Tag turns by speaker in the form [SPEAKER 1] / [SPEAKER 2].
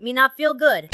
[SPEAKER 1] me not feel good.